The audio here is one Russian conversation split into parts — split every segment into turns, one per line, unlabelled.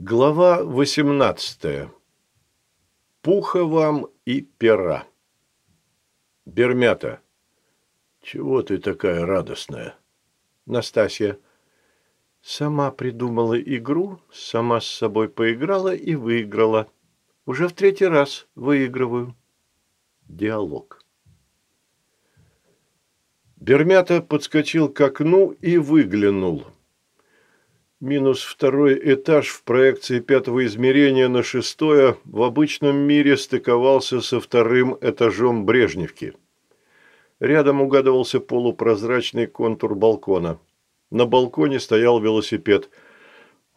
Глава 18. Пуха вам и пера. Бермята. Чего ты такая радостная? Настасья. Сама придумала игру, сама с собой поиграла и выиграла. Уже в третий раз выигрываю. Диалог. Бермята подскочил к окну и выглянул. Минус второй этаж в проекции пятого измерения на шестое в обычном мире стыковался со вторым этажом Брежневки. Рядом угадывался полупрозрачный контур балкона. На балконе стоял велосипед.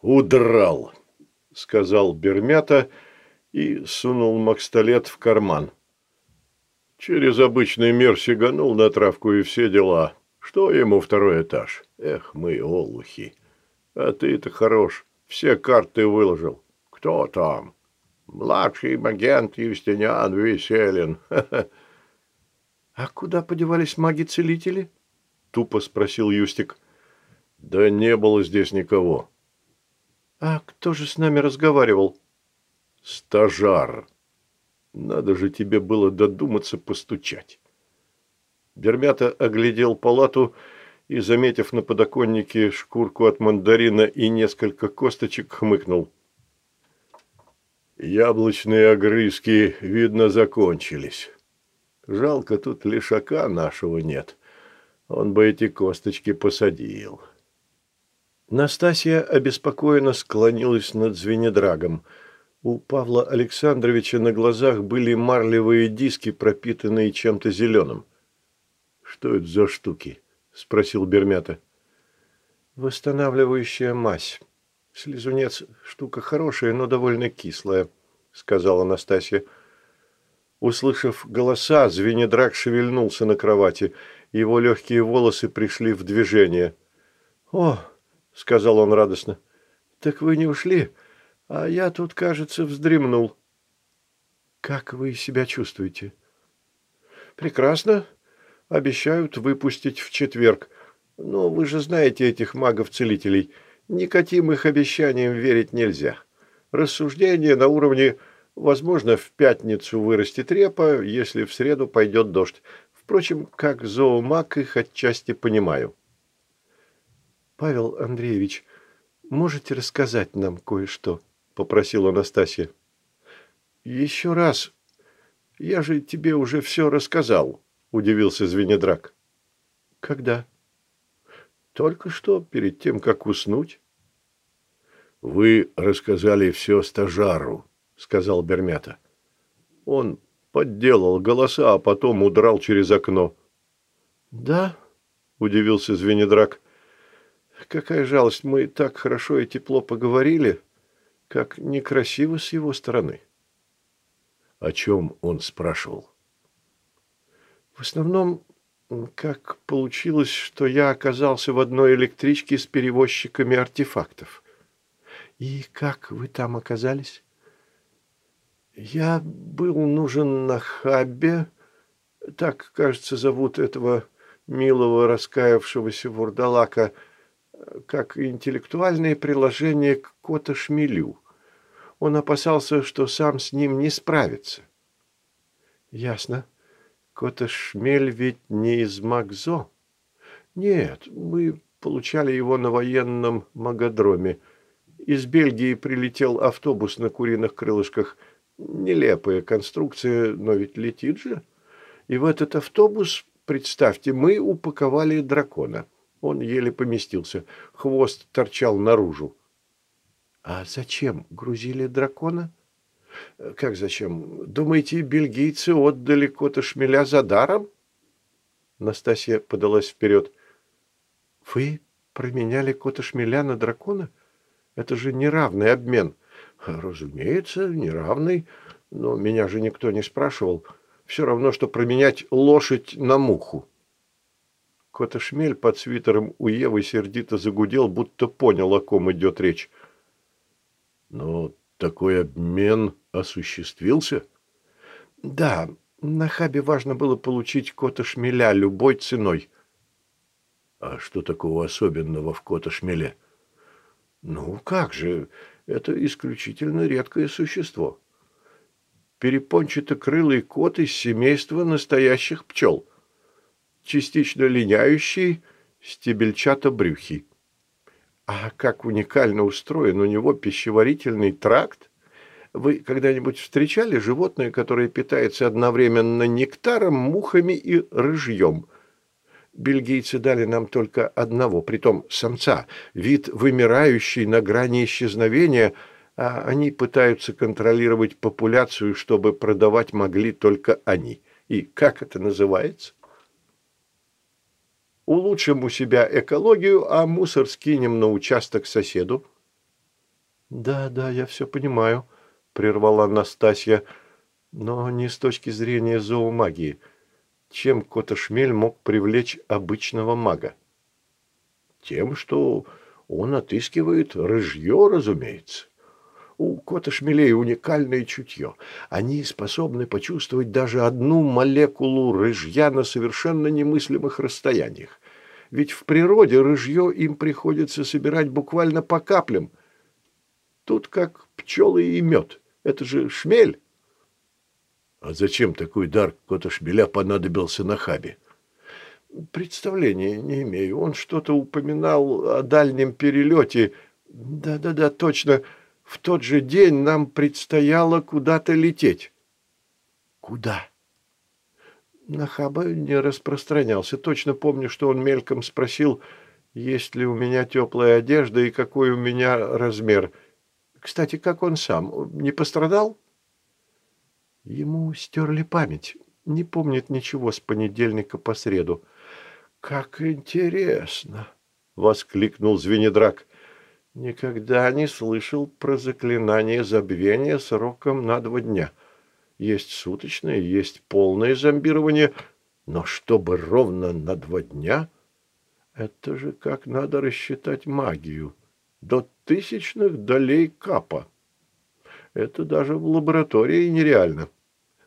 «Удрал», — сказал Бермята и сунул макстолет в карман. Через обычный мир сиганул на травку и все дела. Что ему второй этаж? Эх, мы олухи. А ты-то хорош. Все карты выложил. Кто там? Младший агент Евстиниан Веселин. А куда подевались маги-целители? Тупо спросил Юстик. Да не было здесь никого. А кто же с нами разговаривал? Стажар. Надо же тебе было додуматься постучать. Бермята оглядел палату и, заметив на подоконнике шкурку от мандарина и несколько косточек, хмыкнул. Яблочные огрызки, видно, закончились. Жалко, тут лишака нашего нет. Он бы эти косточки посадил. Настасья обеспокоенно склонилась над звенедрагом. У Павла Александровича на глазах были марлевые диски, пропитанные чем-то зеленым. Что это за штуки? – спросил Бермята. «Восстанавливающая мазь. Слизунец – штука хорошая, но довольно кислая», – сказала Настасья. Услышав голоса, Звенедрак шевельнулся на кровати. Его легкие волосы пришли в движение. «О!» – сказал он радостно. «Так вы не ушли, а я тут, кажется, вздремнул». «Как вы себя чувствуете?» «Прекрасно обещают выпустить в четверг. Но вы же знаете этих магов-целителей. Никаким их обещаниям верить нельзя. Рассуждение на уровне «возможно, в пятницу вырастет репа, если в среду пойдет дождь». Впрочем, как зоомаг их отчасти понимаю. «Павел Андреевич, можете рассказать нам кое-что?» – попросила Анастасия. «Еще раз. Я же тебе уже все рассказал», – удивился Звенедрак. «Когда?» «Только что, перед тем, как уснуть». «Вы рассказали все стажару», – сказал Бермята. «Он подделал голоса, а потом удрал через окно». «Да?» – удивился Звенедрак. «Какая жалость, мы так хорошо и тепло поговорили, как некрасиво с его стороны». «О чем он спрашивал?» Основном, как получилось, что я оказался в одной электричке с перевозчиками артефактов. И как вы там оказались? Я был нужен на хабе, так, кажется, зовут этого милого раскаявшегося вурдалака, как интеллектуальное приложение к кота-шмелю. Он опасался, что сам с ним не справится. Ясно. Котошмель ведь не из Макзо. Нет, мы получали его на военном магодроме. Из Бельгии прилетел автобус на куриных крылышках. Нелепая конструкция, но ведь летит же. И в этот автобус, представьте, мы упаковали дракона. Он еле поместился. Хвост торчал наружу. А зачем грузили дракона? — как зачем? Думаете, бельгийцы отдали кота шмеля за даром? Настасья подалась вперед. Вы променяли кота шмеля на дракона? Это же неравный обмен. Разумеется, неравный, но меня же никто не спрашивал. Все равно, что променять лошадь на муху. Кота-шмель под свитером у Евы сердито загудел, будто понял, о ком идет речь. «Но такой обмен осуществился? Да, на хабе важно было получить кота шмеля любой ценой. А что такого особенного в кота шмеле? Ну, как же, Это исключительно редкое существо. Перепончато-крылый кот из семейства настоящих пчел. Частично линяющий, стебельчато-брюхий. А как уникально устроен у него пищеварительный тракт? Вы когда-нибудь встречали животное, которое питается одновременно нектаром, мухами и рыжьем? Бельгийцы дали нам только одного, притом самца, вид вымирающий на грани исчезновения, а они пытаются контролировать популяцию, чтобы продавать могли только они. И как это называется? Улучшим у себя экологию, а мусор скинем на участок соседу. Да, да, я все понимаю. – прервала Настасья, – но не с точки зрения зоомагии. Чем Котошмель мог привлечь обычного мага? Тем, что он отыскивает рыжье, разумеется. У Котошмелей уникальное чутье. Они способны почувствовать даже одну молекулу рыжья на совершенно немыслимых расстояниях. Ведь в природе рыжье им приходится собирать буквально по каплям. Тут как пчелы и мед. Это же шмель. А зачем такой дар кота шмеля понадобился на хабе? Представления не имею. Он что-то упоминал о дальнем перелете. Да-да-да, точно. В тот же день нам предстояло куда-то лететь. Куда? На хаба не распространялся. Точно помню, что он мельком спросил, есть ли у меня теплая одежда и какой у меня размер – кстати, как он сам? Не пострадал? Ему стерли память. Не помнит ничего с понедельника по среду. «Как интересно!» — воскликнул Звенедрак. «Никогда не слышал про заклинание забвения сроком на два дня. Есть суточное, есть полное зомбирование, но чтобы ровно на два дня? Это же как надо рассчитать магию!» до тысячных долей капа. Это даже в лаборатории нереально.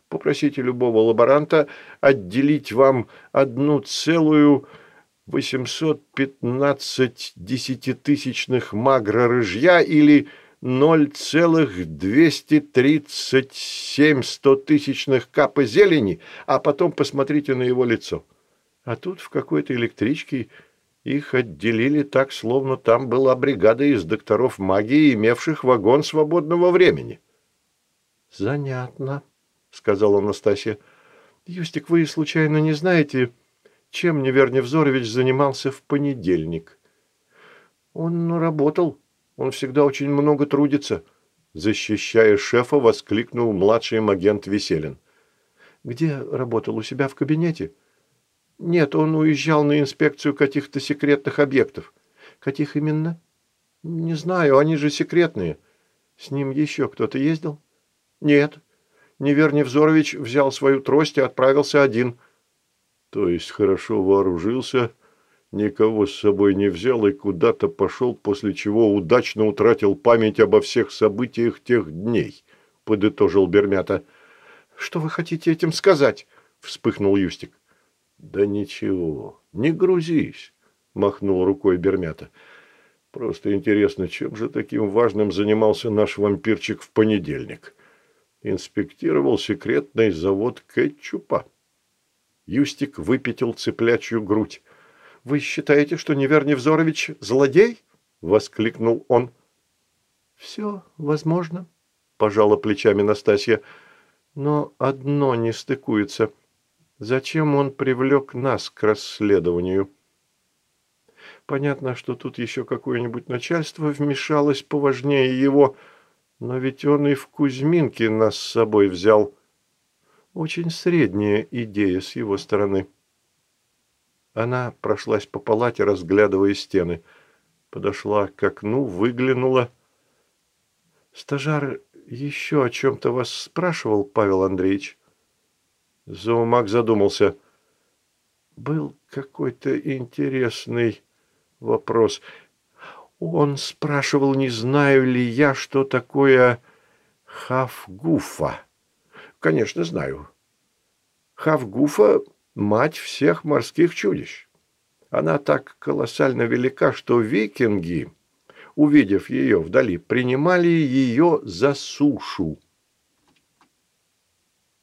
Попросите любого лаборанта отделить вам одну целую 815 десятитысячных магра рыжья или 0,237 стотысячных капа зелени, а потом посмотрите на его лицо. А тут в какой-то электричке их отделили так, словно там была бригада из докторов магии, имевших вагон свободного времени. «Занятно», — сказала Анастасия. «Юстик, вы случайно не знаете, чем Неверни Взорович занимался в понедельник?» «Он работал. Он всегда очень много трудится», — защищая шефа, воскликнул младший агент Веселин. «Где работал? У себя в кабинете?» Нет, он уезжал на инспекцию каких-то секретных объектов. Каких именно? Не знаю, они же секретные. С ним еще кто-то ездил? Нет. Невер Невзорович взял свою трость и отправился один. То есть хорошо вооружился, никого с собой не взял и куда-то пошел, после чего удачно утратил память обо всех событиях тех дней, подытожил Бермята. Что вы хотите этим сказать? Вспыхнул Юстик. «Да ничего, не грузись», – махнул рукой Бермята. «Просто интересно, чем же таким важным занимался наш вампирчик в понедельник? Инспектировал секретный завод кетчупа». Юстик выпятил цыплячью грудь. «Вы считаете, что Невер Невзорович злодей?» – воскликнул он. «Все возможно», – пожала плечами Настасья. «Но одно не стыкуется – Зачем он привлек нас к расследованию? Понятно, что тут еще какое-нибудь начальство вмешалось поважнее его, но ведь он и в Кузьминке нас с собой взял. Очень средняя идея с его стороны. Она прошлась по палате, разглядывая стены. Подошла к окну, выглянула. «Стажар еще о чем-то вас спрашивал, Павел Андреевич?» Зоомаг задумался. Был какой-то интересный вопрос. Он спрашивал, не знаю ли я, что такое Хавгуфа. Конечно, знаю. Хавгуфа – мать всех морских чудищ. Она так колоссально велика, что викинги увидев ее вдали, принимали ее за сушу.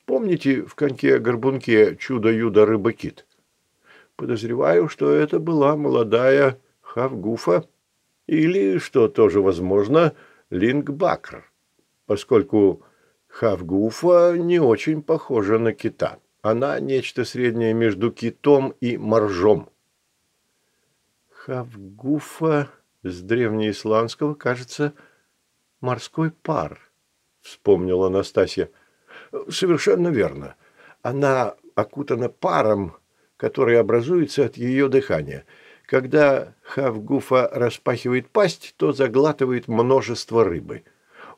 Помните в коньке-горбунке «Чудо-юдо рыба-кит»? Подозреваю, что это была молодая Хавгуфа или, что тоже возможно, Лингбакр, поскольку Хавгуфа не очень похожа на кита. Она нечто среднее между китом и моржом. Хавгуфа с древнеисландского, кажется, морской пар, вспомнила Анастасия. Совершенно верно. Она окутана паром, который образуется от ее дыхания. Когда Хавгуфа распахивает пасть, то заглатывает множество рыбы.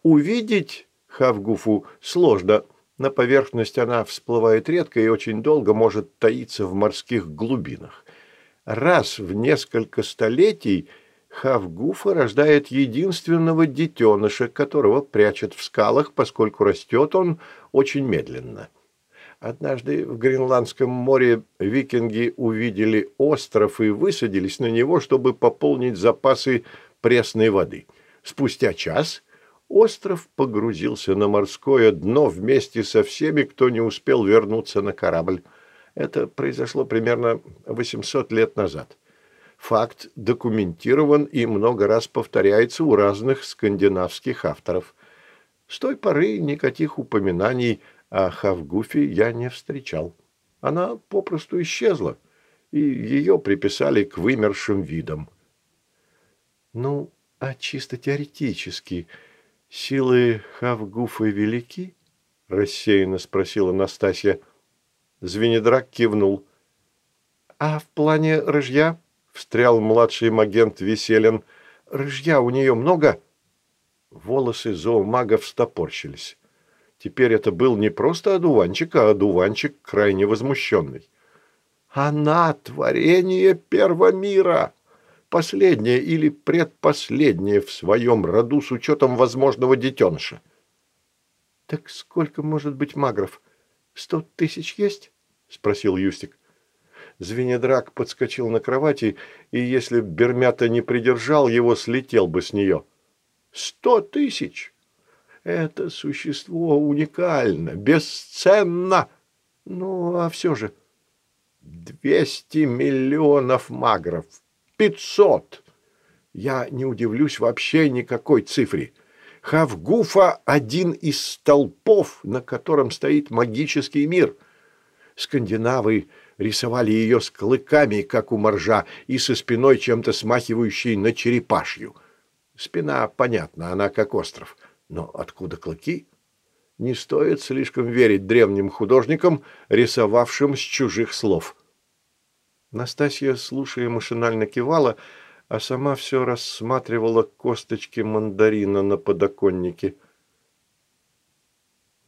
Увидеть Хавгуфу сложно. На поверхность она всплывает редко и очень долго может таиться в морских глубинах. Раз в несколько столетий Хавгуфа рождает единственного детеныша, которого прячет в скалах, поскольку растет он очень медленно. Однажды в Гренландском море викинги увидели остров и высадились на него, чтобы пополнить запасы пресной воды. Спустя час остров погрузился на морское дно вместе со всеми, кто не успел вернуться на корабль. Это произошло примерно 800 лет назад. Факт документирован и много раз повторяется у разных скандинавских авторов. С той поры никаких упоминаний о Хавгуфе я не встречал. Она попросту исчезла, и ее приписали к вымершим видам. Ну, а чисто теоретически силы Хавгуфа велики? рассеянно спросила Настасья. Звенедрак кивнул. А в плане рыжья? встрял младший магент Веселин. Рыжья у нее много? Волосы зоомага встопорщились. Теперь это был не просто одуванчик, а одуванчик крайне возмущенный. «Она — творение первого мира!» Последнее или предпоследнее в своем роду с учетом возможного детеныша. — Так сколько может быть магров? Сто тысяч есть? — спросил Юстик. Звенедрак подскочил на кровати, и если б Бермята не придержал его, слетел бы с нее. «Сто тысяч! Это существо уникально, бесценно! Ну, а все же...» «Двести миллионов магров! Пятьсот!» Я не удивлюсь вообще никакой цифре. Хавгуфа – один из столпов, на котором стоит магический мир. Скандинавы – рисовали ее с клыками, как у моржа, и со спиной чем-то смахивающей на черепашью. Спина, понятно, она как остров. Но откуда клыки? Не стоит слишком верить древним художникам, рисовавшим с чужих слов. Настасья, слушая, машинально кивала, а сама все рассматривала косточки мандарина на подоконнике.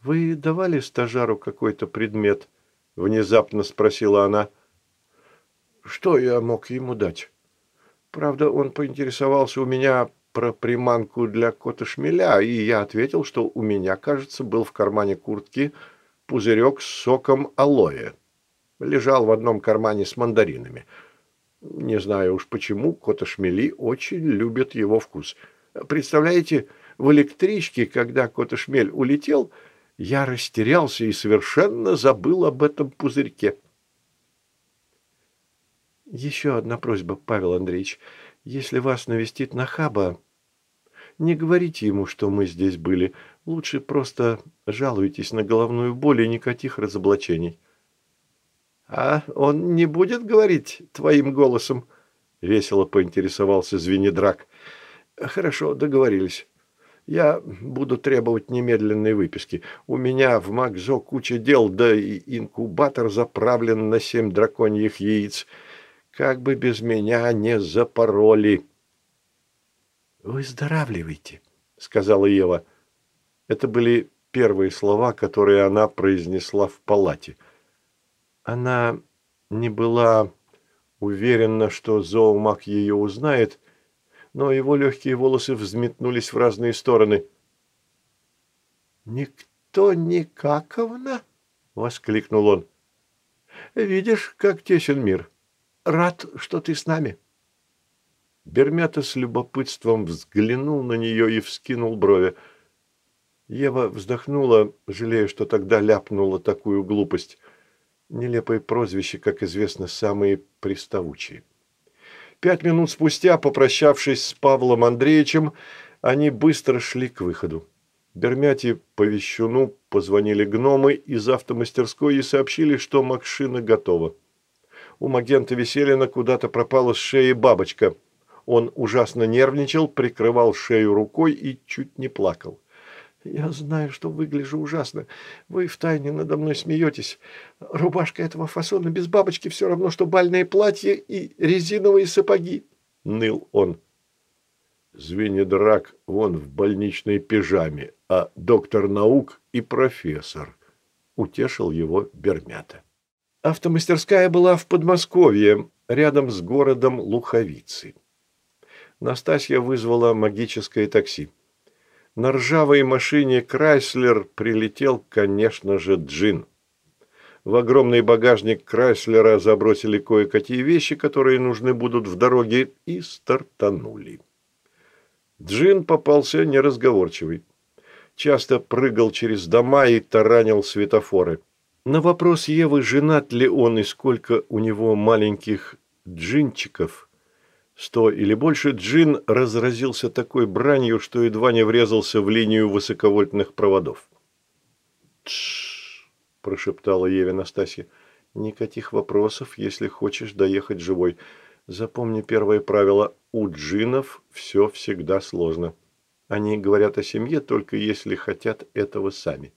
«Вы давали стажару какой-то предмет?» — внезапно спросила она. «Что я мог ему дать? Правда, он поинтересовался у меня про приманку для кота-шмеля, и я ответил, что у меня, кажется, был в кармане куртки пузырек с соком алоэ. Лежал в одном кармане с мандаринами. Не знаю уж почему, кота-шмели очень любят его вкус. Представляете, в электричке, когда кота-шмель улетел, — я растерялся и совершенно забыл об этом пузырьке. Еще одна просьба, Павел Андреевич. Если вас навестит Нахаба, не говорите ему, что мы здесь были. Лучше просто жалуйтесь на головную боль и никаких разоблачений. А он не будет говорить твоим голосом? Весело поинтересовался Звенедрак. Хорошо, договорились. Я буду требовать немедленной выписки. У меня в МакЗо куча дел, да и инкубатор заправлен на семь драконьих яиц. Как бы без меня не запороли. «Выздоравливайте», — сказала Ева. Это были первые слова, которые она произнесла в палате. Она не была уверена, что зоомаг ее узнает, но его легкие волосы взметнулись в разные стороны. «Никто никаковна?» — воскликнул он. «Видишь, как тесен мир. Рад, что ты с нами». Бермята с любопытством взглянул на нее и вскинул брови. Ева вздохнула, жалея, что тогда ляпнула такую глупость. Нелепые прозвища, как известно, самые приставучие. Пять минут спустя, попрощавшись с Павлом Андреевичем, они быстро шли к выходу. Бермяти по вещуну позвонили гномы из автомастерской и сообщили, что машина готова. У Магента Веселина куда-то пропала с шеи бабочка. Он ужасно нервничал, прикрывал шею рукой и чуть не плакал. «Я знаю, что выгляжу ужасно. Вы втайне надо мной смеетесь. Рубашка этого фасона без бабочки все равно, что бальное платье и резиновые сапоги», — ныл он.
Звенедрак вон в больничной пижаме, а доктор наук и профессор. Утешил его Бермята.
Автомастерская была в Подмосковье, рядом с городом Луховицы. Настасья вызвала магическое такси. На ржавой машине Крайслер прилетел, конечно же, Джин. В огромный багажник Крайслера забросили кое-какие вещи, которые нужны будут в дороге, и стартанули. Джин попался неразговорчивый. Часто прыгал через дома и таранил светофоры. На вопрос Евы, женат ли он и сколько у него маленьких джинчиков – Сто или больше джин разразился такой бранью, что едва не врезался в линию высоковольтных проводов. «Тш!» – прошептала Еве Настасья. «Никаких вопросов, если хочешь доехать живой. Запомни первое правило – у джинов все всегда сложно. Они говорят о семье только если хотят этого сами».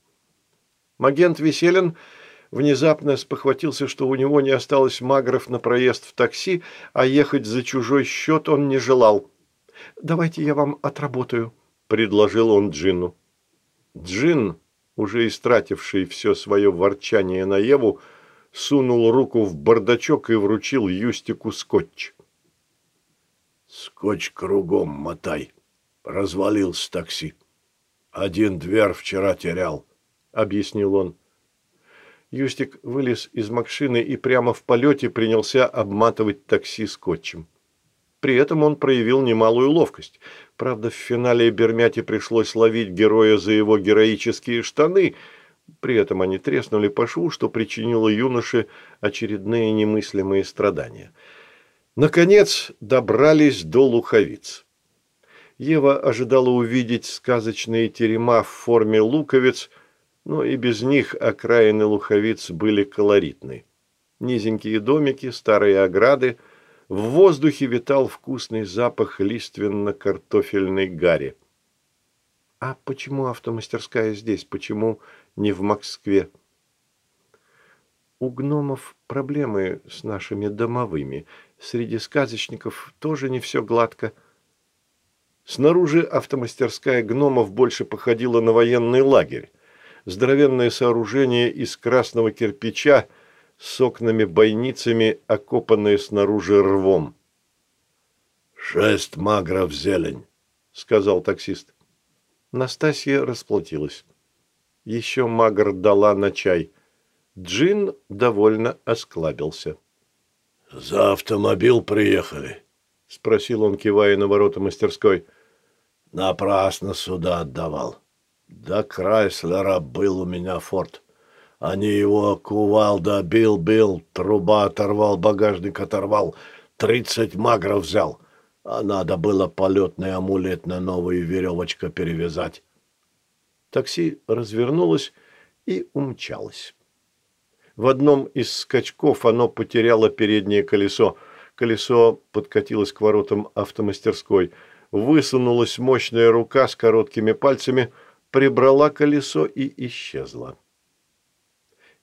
Магент Веселин – внезапно спохватился, что у него не осталось магров на проезд в такси, а ехать за чужой счет он не желал. «Давайте я вам отработаю», – предложил он Джину. Джин, уже истративший все свое ворчание на Еву, сунул руку в бардачок и вручил Юстику скотч.
«Скотч кругом мотай. Развалился такси. Один дверь вчера терял», — объяснил он.
Юстик вылез из машины и прямо в полете принялся обматывать такси скотчем. При этом он проявил немалую ловкость. Правда, в финале Бермяти пришлось ловить героя за его героические штаны. При этом они треснули по шву, что причинило юноше очередные немыслимые страдания. Наконец добрались до луховиц. Ева ожидала увидеть сказочные терема в форме луковиц, но и без них окраины луховиц были колоритны. Низенькие домики, старые ограды, в воздухе витал вкусный запах лиственно-картофельной гари. А почему автомастерская здесь? Почему не в Москве? У гномов проблемы с нашими домовыми. Среди сказочников тоже не все гладко. Снаружи автомастерская гномов больше походила на военный лагерь здоровенное сооружение из красного кирпича с окнами-бойницами, окопанное снаружи рвом.
«Шесть магров зелень», — сказал таксист.
Настасья расплатилась. Еще магр дала на чай. Джин довольно осклабился.
«За автомобиль приехали?» — спросил он, кивая на ворота мастерской. «Напрасно сюда отдавал. До Крайслера был у меня форт. Они его кувалда бил-бил, труба оторвал, багажник оторвал, тридцать магров взял. А надо было полетный амулет на новую веревочку перевязать.
Такси развернулось и умчалось. В одном из скачков оно потеряло переднее колесо. Колесо подкатилось к воротам автомастерской. Высунулась мощная рука с короткими пальцами – прибрала колесо и исчезла.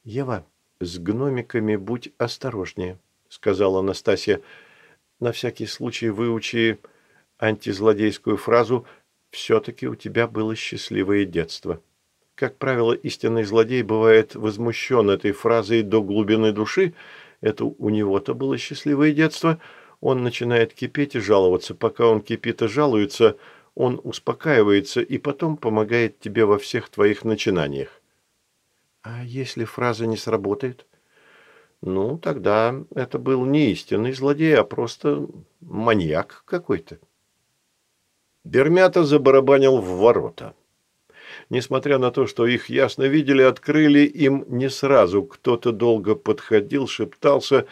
«Ева, с гномиками будь осторожнее», — сказала Анастасия. «На всякий случай выучи антизлодейскую фразу «все-таки у тебя было счастливое детство». Как правило, истинный злодей бывает возмущен этой фразой до глубины души. Это у него-то было счастливое детство. Он начинает кипеть и жаловаться. Пока он кипит и жалуется – он успокаивается и потом помогает тебе во всех твоих начинаниях. А если фраза не сработает? Ну, тогда это был не истинный злодей, а просто маньяк какой-то. Бермята забарабанил в ворота. Несмотря на то, что их ясно видели, открыли им не сразу. Кто-то долго подходил, шептался.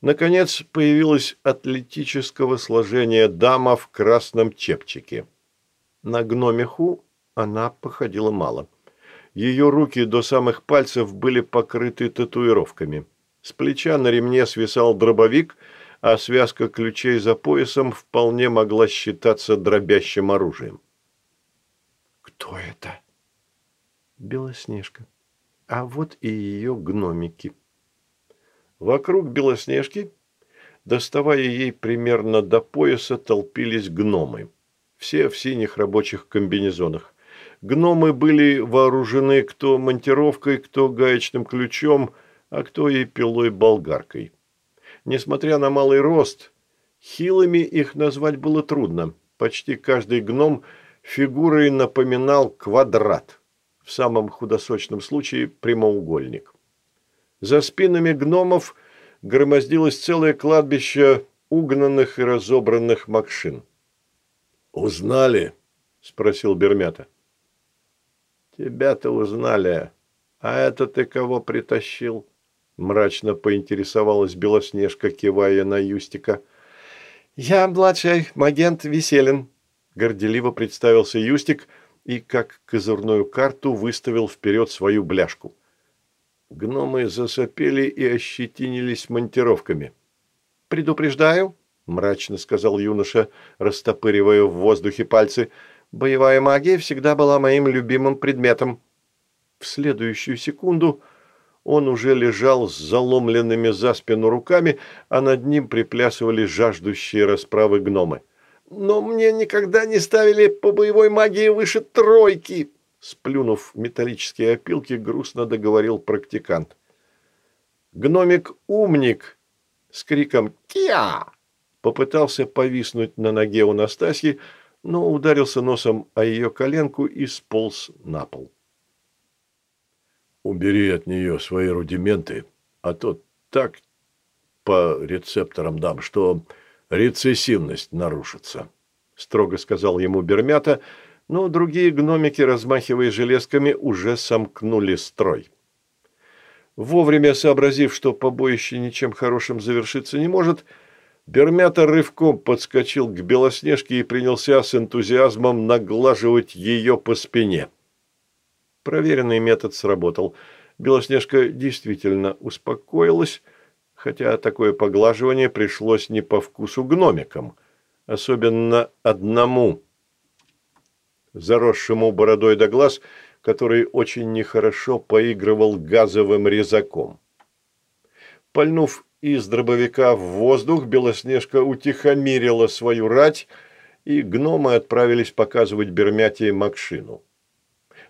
Наконец появилась атлетического сложения дама в красном чепчике. На гномиху она походила мало. Ее руки до самых пальцев были покрыты татуировками. С плеча на ремне свисал дробовик, а связка ключей за поясом вполне могла считаться дробящим оружием.
«Кто это?»
Белоснежка. А вот и ее гномики. Вокруг Белоснежки, доставая ей примерно до пояса, толпились гномы. Все в синих рабочих комбинезонах. Гномы были вооружены кто монтировкой, кто гаечным ключом, а кто и пилой-болгаркой. Несмотря на малый рост, хилыми их назвать было трудно. Почти каждый гном фигурой напоминал квадрат в самом худосочном случае прямоугольник. За спинами гномов громоздилось целое кладбище угнанных и разобранных макшин.
«Узнали?» – спросил Бермята.
«Тебя-то узнали. А это ты кого притащил?» – мрачно поинтересовалась Белоснежка, кивая на Юстика.
«Я младший агент Веселин», – горделиво представился Юстик –
и, как козырную карту, выставил вперед свою бляшку. Гномы засопели и ощетинились монтировками.
«Предупреждаю», – мрачно сказал юноша, растопыривая в воздухе пальцы, – «боевая магия всегда была моим любимым предметом».
В следующую секунду он уже лежал с заломленными за спину руками, а над ним приплясывали жаждущие расправы гномы
но мне никогда не ставили по боевой магии выше тройки!»
Сплюнув металлические опилки, грустно договорил практикант. Гномик-умник с криком «Киа!» Попытался повиснуть на ноге у Настасьи, но ударился носом о ее коленку и сполз на пол.
«Убери от нее свои рудименты, а то так по рецепторам дам, что рецессивность нарушится», – строго сказал ему Бермята, но другие гномики, размахивая железками, уже сомкнули строй.
Вовремя сообразив, что побоище ничем хорошим завершиться не может, Бермята рывком подскочил к Белоснежке и принялся с энтузиазмом наглаживать ее по спине. Проверенный метод сработал. Белоснежка действительно успокоилась, хотя такое поглаживание пришлось не по вкусу гномикам, особенно одному, заросшему бородой до глаз, который очень нехорошо поигрывал газовым резаком. Пальнув из дробовика в воздух, Белоснежка утихомирила свою рать, и гномы отправились показывать Бермяте Макшину.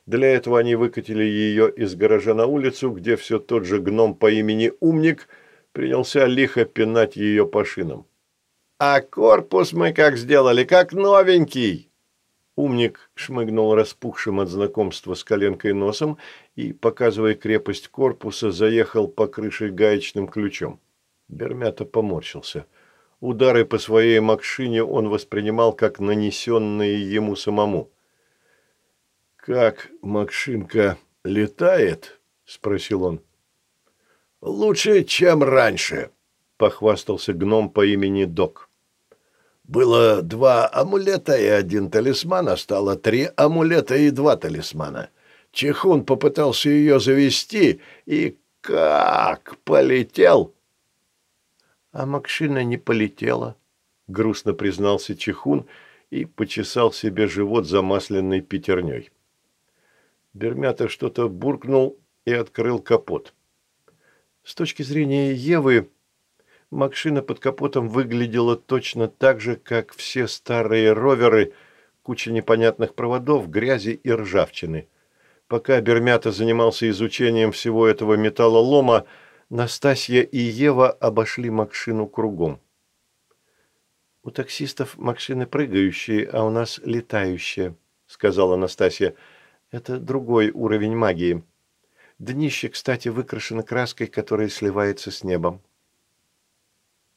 Для этого они выкатили ее из гаража на улицу, где все тот же гном по имени Умник – принялся лихо пинать ее по шинам. «А корпус мы как сделали, как новенький!» Умник шмыгнул распухшим от знакомства с коленкой носом и, показывая крепость корпуса, заехал по крыше гаечным ключом. Бермята поморщился. Удары по своей макшине он воспринимал как нанесенные ему самому. «Как Макшинка летает?» – спросил он.
«Лучше, чем раньше», – похвастался гном по имени Док. «Было два амулета и один талисман, а стало три амулета и два талисмана. Чехун попытался ее завести и как полетел!»
«А Макшина не полетела», — грустно признался Чехун и почесал себе живот замасленной пятерней. Бермята что-то буркнул и открыл капот. С точки зрения Евы, машина под капотом выглядела точно так же, как все старые роверы, куча непонятных проводов, грязи и ржавчины. Пока Бермята занимался изучением всего этого металлолома, Настасья и Ева обошли машину кругом. «У таксистов машины прыгающие, а у нас летающие», — сказала Настасья. «Это другой уровень магии».
Днище, кстати, выкрашено краской, которая сливается с небом.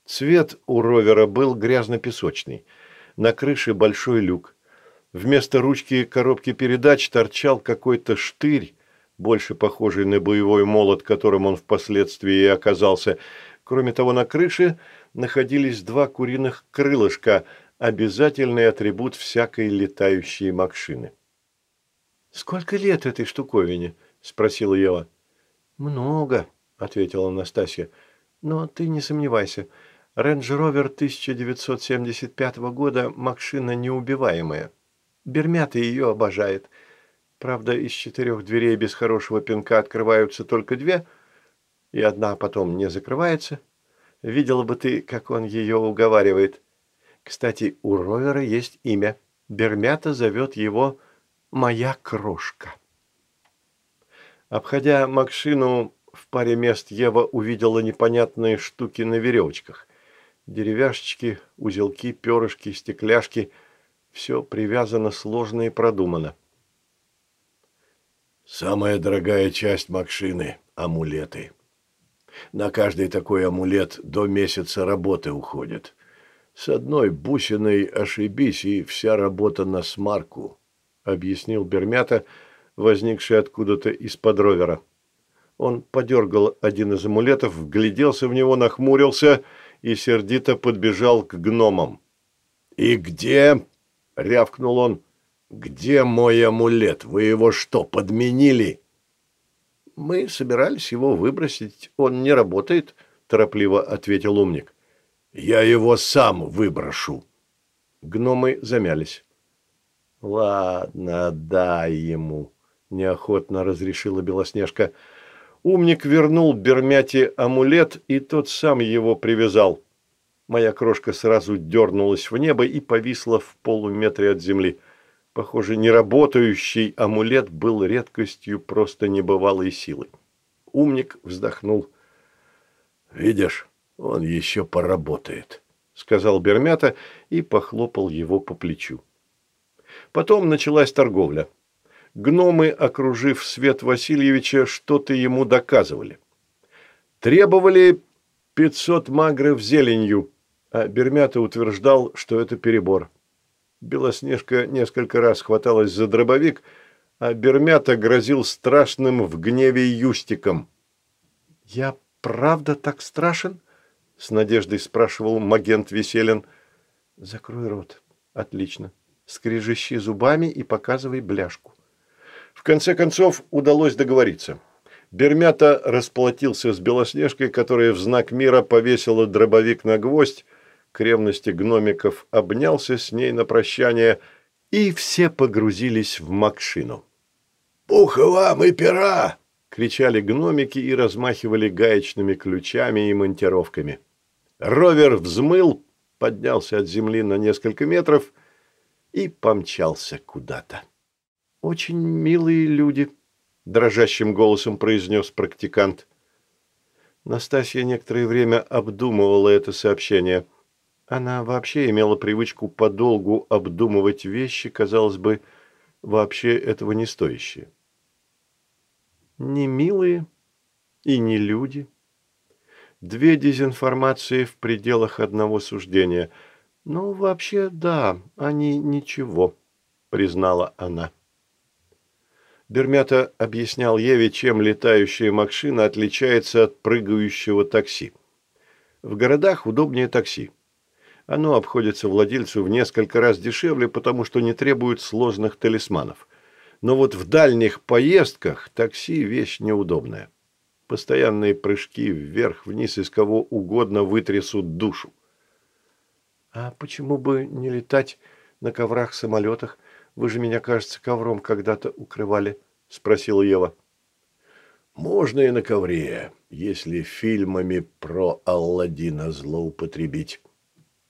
Цвет у ровера был грязно-песочный. На крыше большой люк. Вместо ручки коробки передач торчал какой-то штырь, больше похожий на боевой молот, которым он впоследствии и оказался. Кроме того, на крыше находились два куриных крылышка, обязательный атрибут всякой летающей машины. «Сколько лет этой штуковине?» – спросила Ева. «Много», – ответила Анастасия. «Но ты не сомневайся. Рейндж-ровер 1975 года – машина неубиваемая. Бермята ее обожает. Правда, из четырех дверей без хорошего пинка открываются только две, и одна потом не закрывается. Видела бы ты, как он ее уговаривает. Кстати, у ровера есть имя. Бермята зовет его «Моя крошка». Обходя Макшину, в паре мест Ева увидела непонятные штуки на веревочках. Деревяшечки, узелки, перышки, стекляшки – все привязано сложно и продумано.
Самая дорогая часть Макшины – амулеты. На каждый такой амулет до месяца работы уходит. С одной бусиной ошибись, и вся работа на смарку, объяснил Бермята, возникший откуда-то из-под ровера. Он подергал один из амулетов, вгляделся в него, нахмурился и сердито подбежал к гномам. «И где?» — рявкнул он. «Где мой амулет? Вы его что, подменили?»
«Мы собирались его выбросить. Он не работает», — торопливо ответил умник.
«Я его сам выброшу».
Гномы замялись. «Ладно, дай ему», — неохотно разрешила Белоснежка. Умник вернул Бермяте амулет, и тот сам его привязал. Моя крошка сразу дернулась в небо и повисла в полуметре от земли. Похоже, неработающий амулет был редкостью просто небывалой силы. Умник вздохнул.
«Видишь, он еще поработает», — сказал
Бермята и похлопал его по плечу. Потом началась торговля. Гномы, окружив Свет Васильевича, что-то ему доказывали. Требовали пятьсот магров зеленью, а Бермята утверждал, что это перебор. Белоснежка несколько раз хваталась за дробовик, а Бермята грозил страшным в гневе юстиком. «Я правда так страшен?» — с надеждой спрашивал магент Веселин. «Закрой рот. Отлично. Скрежещи зубами и показывай бляшку». В конце концов удалось договориться. Бермята расплатился с Белоснежкой, которая в знак мира повесила дробовик на гвоздь, к ревности гномиков обнялся с ней на прощание, и все погрузились в Макшину.
«Пуха вам и пера!»
— кричали гномики и размахивали гаечными ключами и монтировками. Ровер взмыл, поднялся от земли на несколько метров и помчался куда-то. «Очень милые люди», — дрожащим голосом произнес практикант. Настасья некоторое время обдумывала это сообщение — она вообще имела привычку подолгу обдумывать вещи, казалось бы, вообще этого не стоящие. Не милые и не люди. Две дезинформации в пределах одного суждения. Ну, вообще, да, они ничего, признала она. Бермята объяснял Еве, чем летающая машина отличается от прыгающего такси. В городах удобнее такси. Оно обходится владельцу в несколько раз дешевле, потому что не требует сложных талисманов. Но вот в дальних поездках такси – вещь неудобная. Постоянные прыжки вверх-вниз из кого угодно вытрясут душу. «А почему бы не летать на коврах-самолетах? Вы же меня, кажется, ковром когда-то укрывали», – спросила Ева.
«Можно и на ковре, если фильмами про Алладина злоупотребить»,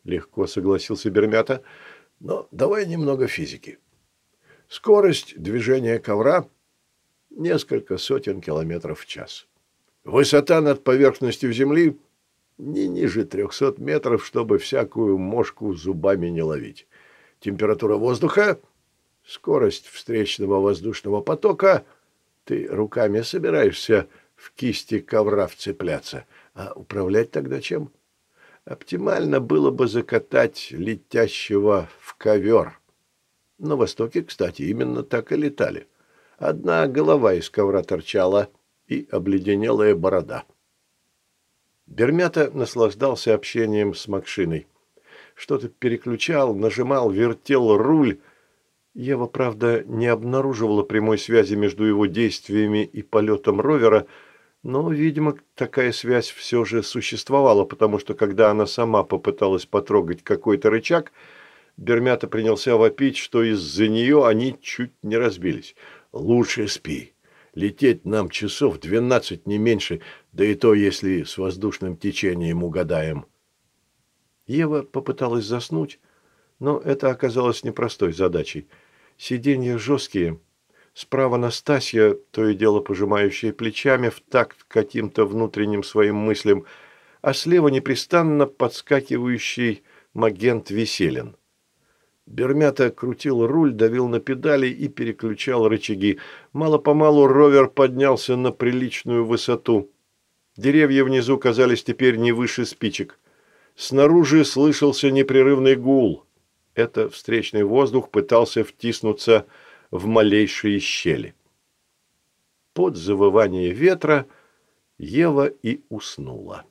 легко согласился Бермята. Но давай немного физики. Скорость движения ковра – несколько сотен километров в час. Высота над поверхностью Земли – не ниже 300 метров, чтобы всякую мошку зубами не ловить. Температура воздуха – скорость встречного воздушного потока Ты руками собираешься в кисти ковра вцепляться, а управлять тогда чем? Оптимально было бы закатать летящего в ковер. На Востоке, кстати, именно так и летали. Одна голова из ковра торчала и обледенелая борода.
Бермята наслаждался общением с Макшиной. Что-то переключал, нажимал, вертел руль. Ева, правда, не обнаруживала прямой связи между его действиями и полетом ровера, но, видимо, такая связь все же существовала, потому что, когда она сама попыталась потрогать какой-то рычаг, Бермята принялся вопить, что из-за нее они чуть не разбились.
«Лучше спи. Лететь нам часов двенадцать, не меньше, да и то, если с воздушным течением угадаем».
Ева попыталась заснуть, но это оказалось непростой задачей. Сиденья жесткие. Справа Настасья, то и дело пожимающая плечами в такт каким-то внутренним своим мыслям, а слева непрестанно подскакивающий магент Веселин. Бермята крутил руль, давил на педали и переключал рычаги. Мало-помалу ровер поднялся на приличную высоту. Деревья внизу казались теперь не выше спичек. Снаружи слышался непрерывный гул. Это встречный воздух пытался втиснуться в малейшие щели. Под завывание ветра Ева и уснула.